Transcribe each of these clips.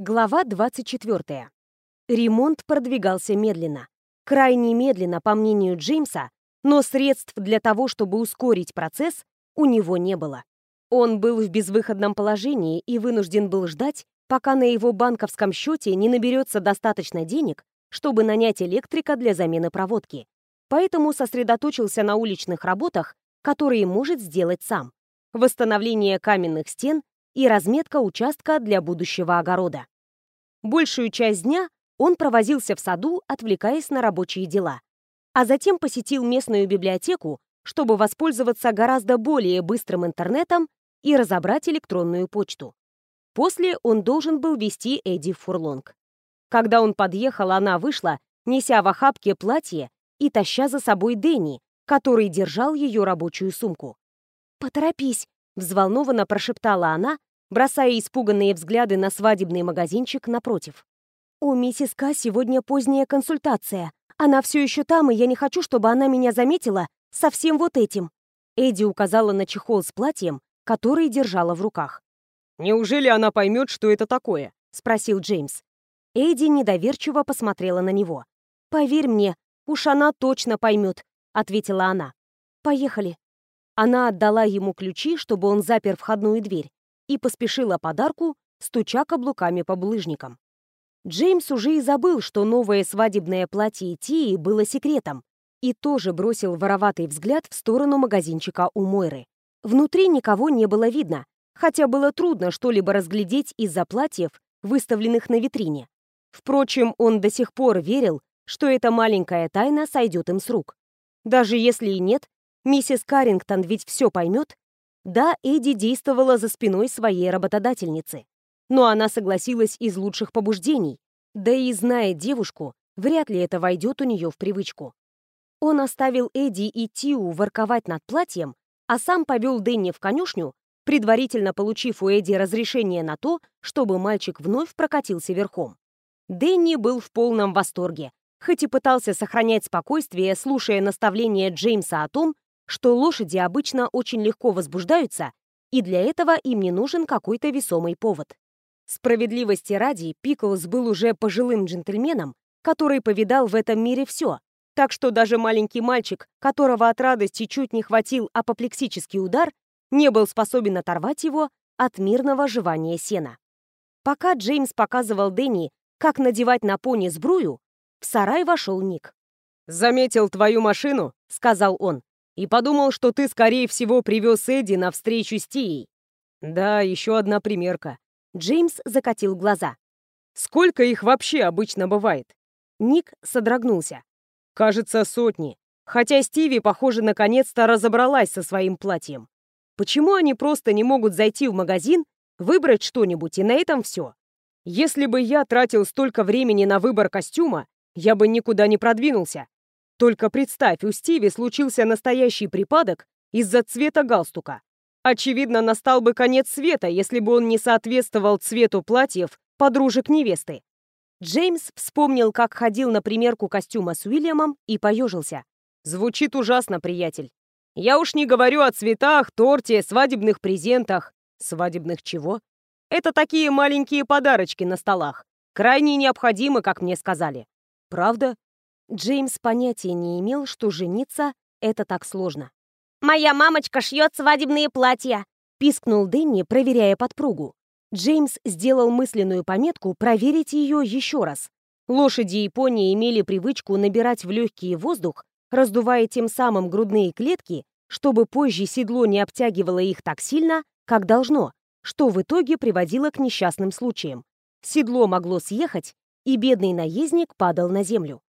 Глава 24. Ремонт продвигался медленно. Крайне медленно, по мнению Джеймса, но средств для того, чтобы ускорить процесс, у него не было. Он был в безвыходном положении и вынужден был ждать, пока на его банковском счете не наберется достаточно денег, чтобы нанять электрика для замены проводки. Поэтому сосредоточился на уличных работах, которые может сделать сам. Восстановление каменных стен и разметка участка для будущего огорода. Большую часть дня он провозился в саду, отвлекаясь на рабочие дела, а затем посетил местную библиотеку, чтобы воспользоваться гораздо более быстрым интернетом и разобрать электронную почту. После он должен был вести Эдди в фурлонг. Когда он подъехал, она вышла, неся в охапке платье и таща за собой Дэнни, который держал ее рабочую сумку. «Поторопись», — взволнованно прошептала она, бросая испуганные взгляды на свадебный магазинчик напротив. «У миссис К сегодня поздняя консультация. Она все еще там, и я не хочу, чтобы она меня заметила со всем вот этим». Эдди указала на чехол с платьем, который держала в руках. «Неужели она поймет, что это такое?» — спросил Джеймс. Эдди недоверчиво посмотрела на него. «Поверь мне, уж она точно поймет», — ответила она. «Поехали». Она отдала ему ключи, чтобы он запер входную дверь, и поспешила подарку, стуча каблуками по булыжникам. Джеймс уже и забыл, что новое свадебное платье Тии было секретом, и тоже бросил вороватый взгляд в сторону магазинчика у Мойры. Внутри никого не было видно, хотя было трудно что-либо разглядеть из-за платьев, выставленных на витрине. Впрочем, он до сих пор верил, что эта маленькая тайна сойдет им с рук. Даже если и нет, миссис Каррингтон ведь все поймет да, Эдди действовала за спиной своей работодательницы. Но она согласилась из лучших побуждений. Да и зная девушку, вряд ли это войдет у нее в привычку. Он оставил Эдди и Тиу ворковать над платьем, а сам повел Дэнни в конюшню, предварительно получив у Эдди разрешение на то, чтобы мальчик вновь прокатился верхом. Дэнни был в полном восторге, хоть и пытался сохранять спокойствие, слушая наставления Джеймса о том, что лошади обычно очень легко возбуждаются, и для этого им не нужен какой-то весомый повод. Справедливости ради, Пиклз был уже пожилым джентльменом, который повидал в этом мире все, так что даже маленький мальчик, которого от радости чуть не хватил апоплексический удар, не был способен оторвать его от мирного жевания сена. Пока Джеймс показывал Дэнни, как надевать на пони сбрую, в сарай вошел Ник. «Заметил твою машину», — сказал он и подумал, что ты, скорее всего, привез Эдди на встречу с Тией. Да, еще одна примерка. Джеймс закатил глаза. Сколько их вообще обычно бывает? Ник содрогнулся. Кажется, сотни. Хотя Стиви, похоже, наконец-то разобралась со своим платьем. Почему они просто не могут зайти в магазин, выбрать что-нибудь, и на этом все? Если бы я тратил столько времени на выбор костюма, я бы никуда не продвинулся. Только представь, у Стиви случился настоящий припадок из-за цвета галстука. Очевидно, настал бы конец света, если бы он не соответствовал цвету платьев подружек невесты. Джеймс вспомнил, как ходил на примерку костюма с Уильямом и поежился. Звучит ужасно, приятель. Я уж не говорю о цветах, торте, свадебных презентах. Свадебных чего? Это такие маленькие подарочки на столах. Крайне необходимы, как мне сказали. Правда? Джеймс понятия не имел, что жениться — это так сложно. «Моя мамочка шьет свадебные платья!» — пискнул Дэнни, проверяя подпругу. Джеймс сделал мысленную пометку проверить ее еще раз. Лошади и пони имели привычку набирать в легкий воздух, раздувая тем самым грудные клетки, чтобы позже седло не обтягивало их так сильно, как должно, что в итоге приводило к несчастным случаям. Седло могло съехать, и бедный наездник падал на землю.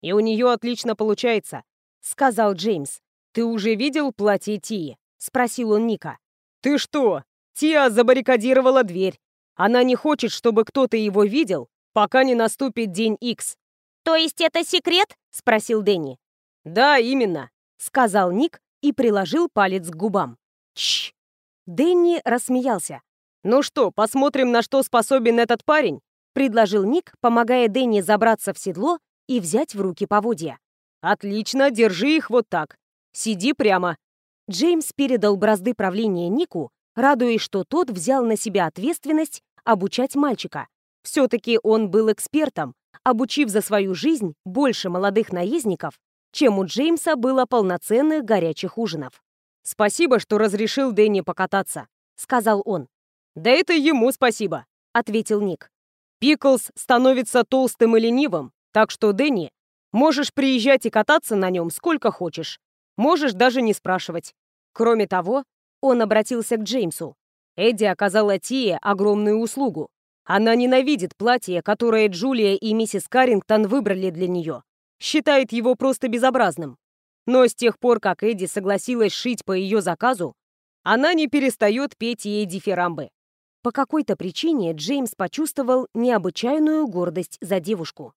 И у нее отлично получается», — сказал Джеймс. «Ты уже видел платье Тии?» — спросил он Ника. «Ты что? Тия забаррикадировала дверь. Она не хочет, чтобы кто-то его видел, пока не наступит день Икс». «То есть это секрет?» — спросил Дэнни. «Да, именно», — сказал Ник и приложил палец к губам. Чш! Дэнни рассмеялся. «Ну что, посмотрим, на что способен этот парень?» — предложил Ник, помогая Дэнни забраться в седло и взять в руки поводья. «Отлично, держи их вот так. Сиди прямо». Джеймс передал бразды правления Нику, радуясь, что тот взял на себя ответственность обучать мальчика, Все-таки он был экспертом, обучив за свою жизнь больше молодых наездников, чем у Джеймса было полноценных горячих ужинов. «Спасибо, что разрешил Дэнни покататься», — сказал он. «Да это ему спасибо», — ответил Ник. «Пиклс становится толстым и ленивым, так что, Дэнни, можешь приезжать и кататься на нем сколько хочешь. Можешь даже не спрашивать. Кроме того, он обратился к Джеймсу. Эдди оказала Тие огромную услугу. Она ненавидит платье, которое Джулия и миссис Каррингтон выбрали для нее. Считает его просто безобразным. Но с тех пор, как Эдди согласилась шить по ее заказу, она не перестает петь ей дифирамбы. По какой-то причине Джеймс почувствовал необычайную гордость за девушку.